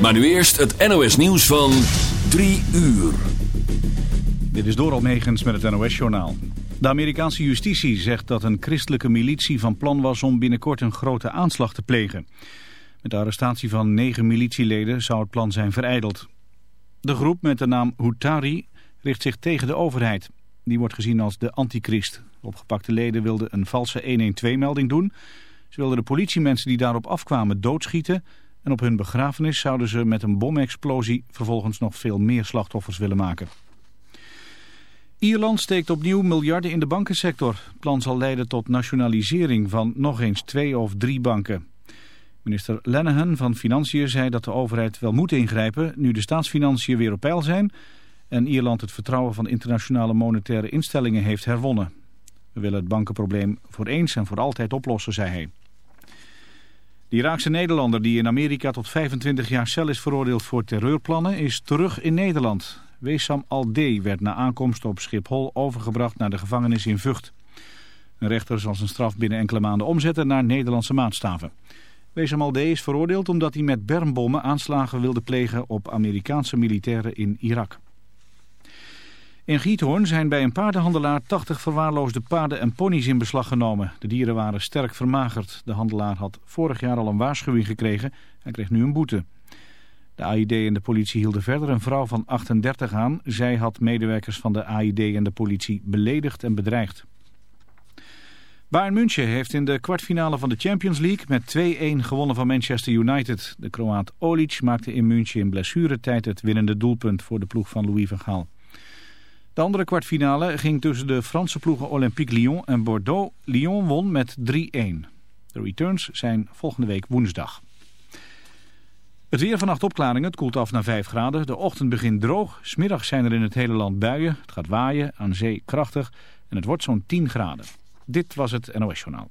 Maar nu eerst het NOS nieuws van 3 uur. Dit is Doral Megens met het NOS-journaal. De Amerikaanse justitie zegt dat een christelijke militie van plan was om binnenkort een grote aanslag te plegen. Met de arrestatie van negen militieleden zou het plan zijn vereideld. De groep met de naam Hutari richt zich tegen de overheid. Die wordt gezien als de antichrist. Opgepakte leden wilden een valse 112-melding doen. Ze wilden de politiemensen die daarop afkwamen doodschieten... en op hun begrafenis zouden ze met een bomexplosie... vervolgens nog veel meer slachtoffers willen maken. Ierland steekt opnieuw miljarden in de bankensector. Het plan zal leiden tot nationalisering van nog eens twee of drie banken. Minister Lenihan van Financiën zei dat de overheid wel moet ingrijpen... nu de staatsfinanciën weer op peil zijn... en Ierland het vertrouwen van internationale monetaire instellingen heeft herwonnen. We willen het bankenprobleem voor eens en voor altijd oplossen, zei hij. De Iraakse Nederlander die in Amerika tot 25 jaar cel is veroordeeld voor terreurplannen... is terug in Nederland. Wesam Al-D werd na aankomst op Schiphol overgebracht naar de gevangenis in Vught. Een rechter zal zijn straf binnen enkele maanden omzetten naar Nederlandse maatstaven. Wesam Al-D is veroordeeld omdat hij met bermbommen aanslagen wilde plegen op Amerikaanse militairen in Irak. In Giethoorn zijn bij een paardenhandelaar 80 verwaarloosde paarden en ponies in beslag genomen. De dieren waren sterk vermagerd. De handelaar had vorig jaar al een waarschuwing gekregen en kreeg nu een boete. De AID en de politie hielden verder een vrouw van 38 aan. Zij had medewerkers van de AID en de politie beledigd en bedreigd. Bayern München heeft in de kwartfinale van de Champions League met 2-1 gewonnen van Manchester United. De Kroaat Olic maakte in München in blessuretijd het winnende doelpunt voor de ploeg van Louis van Gaal. De andere kwartfinale ging tussen de Franse ploegen Olympique Lyon en Bordeaux. Lyon won met 3-1. De returns zijn volgende week woensdag. Het weer vannacht opklaringen, het koelt af naar 5 graden. De ochtend begint droog, smiddag zijn er in het hele land buien. Het gaat waaien, aan zee krachtig en het wordt zo'n 10 graden. Dit was het NOS Journaal.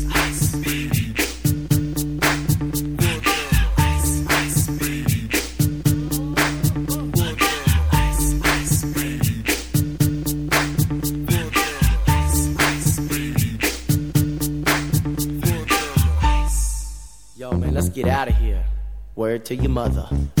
to your mother.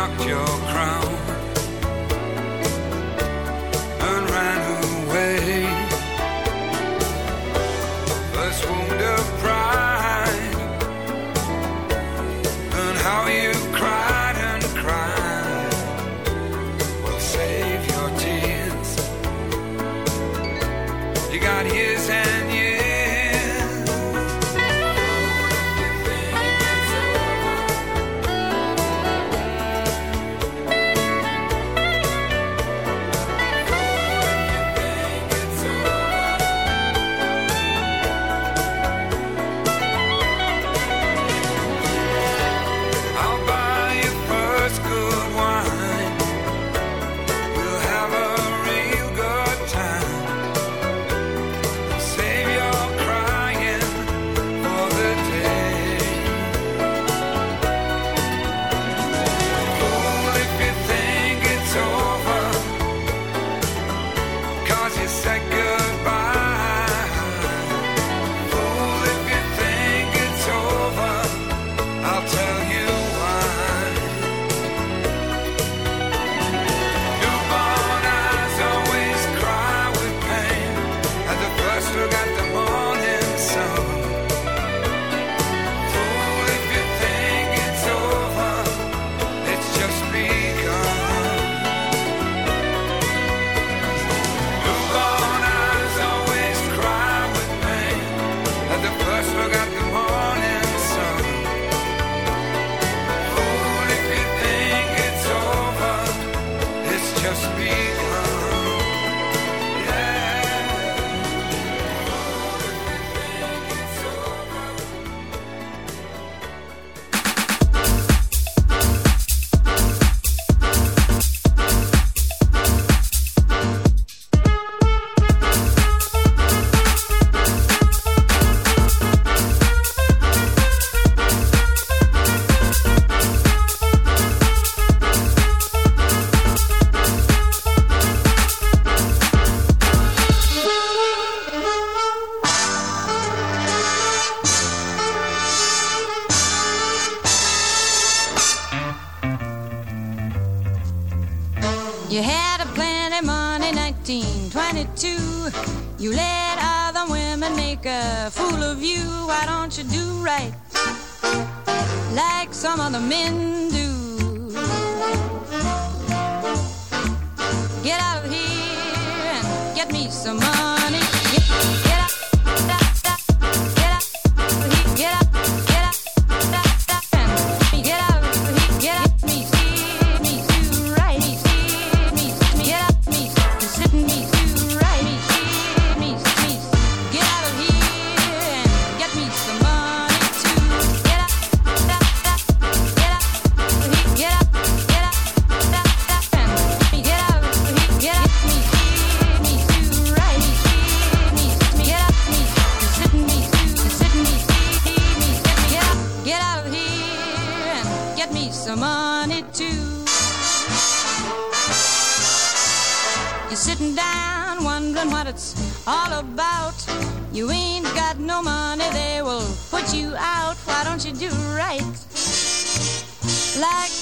Knocked your crown.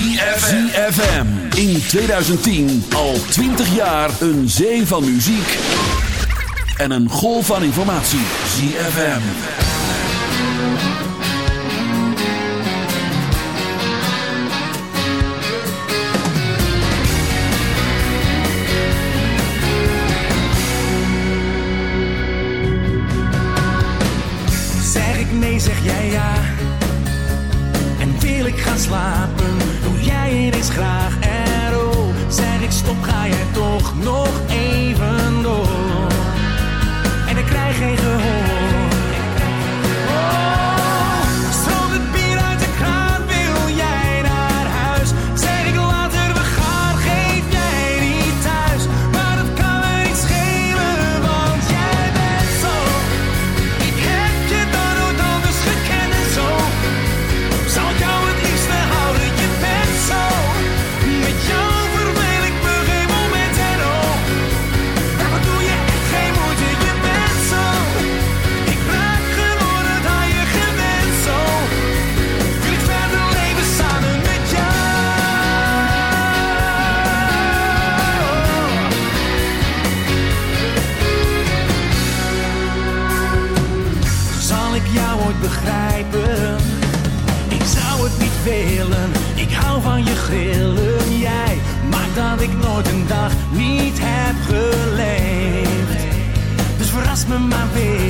ZFM. In 2010 al 20 jaar een zee van muziek en een golf van informatie. ZFM. Zeg ik nee, zeg jij ja. En wil ik gaan slapen is graag erop. Zeg ik stop, ga jij toch nog even door. En ik krijg geen gehoor. Wil jij Maar dat ik nooit een dag niet heb geleefd. Dus verras me maar weer.